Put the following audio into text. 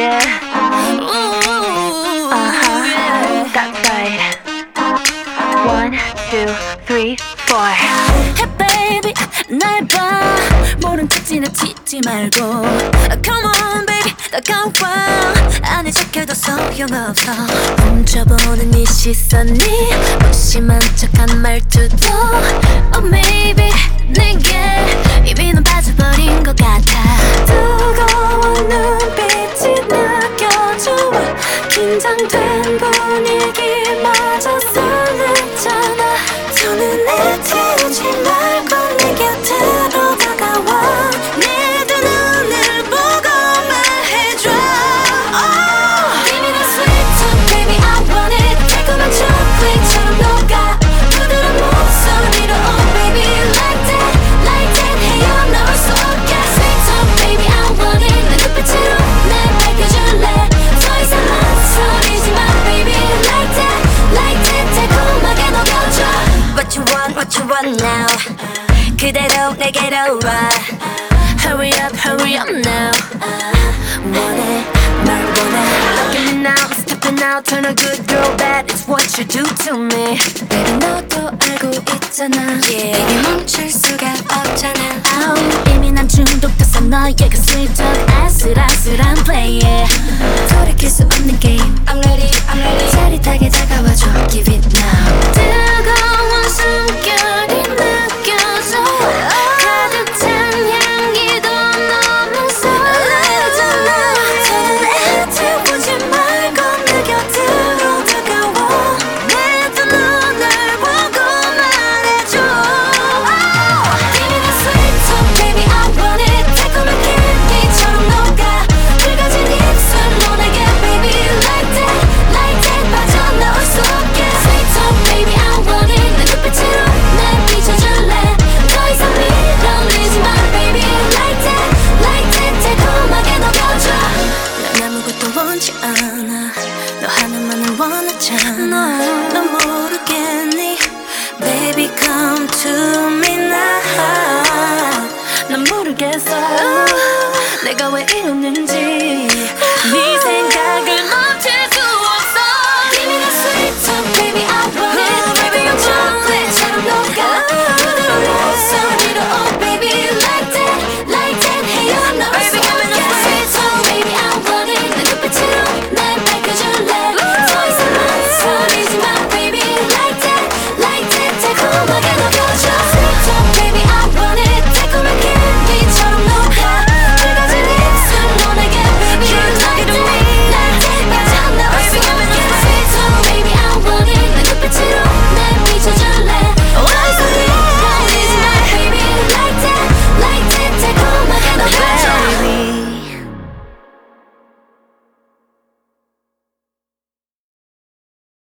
yeah. Ooh, Uh-huh. yeah. That's right. One, two, three, four. Hey baby 날 봐 모른 척 지나치지 말고 Come on baby 다가와 안에 잡혀도 소용없어 훔쳐보는 이 시선이 무심한 척한 말투도 want what you want now 그대로 내게로 와 Hurry up hurry up now 원해 날 원해 Look at me now I'm stepping out turn a good girl bad It's what you do to me Baby 너도 알고 있잖아 yeah. Baby 멈출 수가 없잖아 oh, 이미 난 중독됐어 너의 그 sweet talk 아슬아슬한 play yeah. 돌이킬 수 없는 게임 I'm ready I'm 않아. 너 하나만을 원하잖아. 넌 모르겠니? Baby come to me now. 난 모르겠어. 내가 왜 이러는지